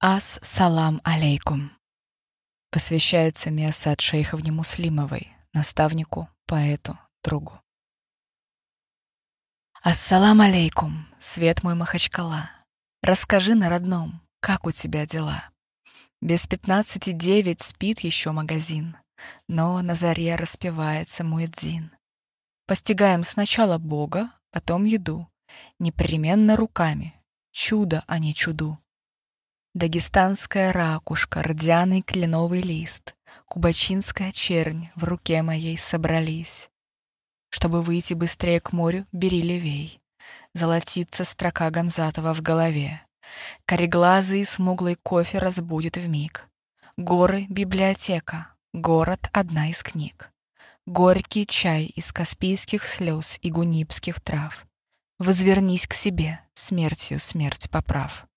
Ас салам алейкум. Посвящается Миасад Шейховне Муслимовой, наставнику, поэту, другу. Ассалам алейкум, свет мой Махачкала. Расскажи на родном, как у тебя дела? Без пятнадцати девять спит еще магазин, но на заре распевается муэдзин. Постигаем сначала Бога, потом еду, непременно руками. Чудо, а не чуду. Дагестанская ракушка, рдяный кленовый лист, Кубачинская чернь в руке моей собрались. Чтобы выйти быстрее к морю, бери левей. Золотится строка Гамзатова в голове. Кореглазый и смуглый кофе разбудит вмиг. Горы — библиотека, город — одна из книг. Горький чай из каспийских слез и гунибских трав. Возвернись к себе, смертью смерть поправ.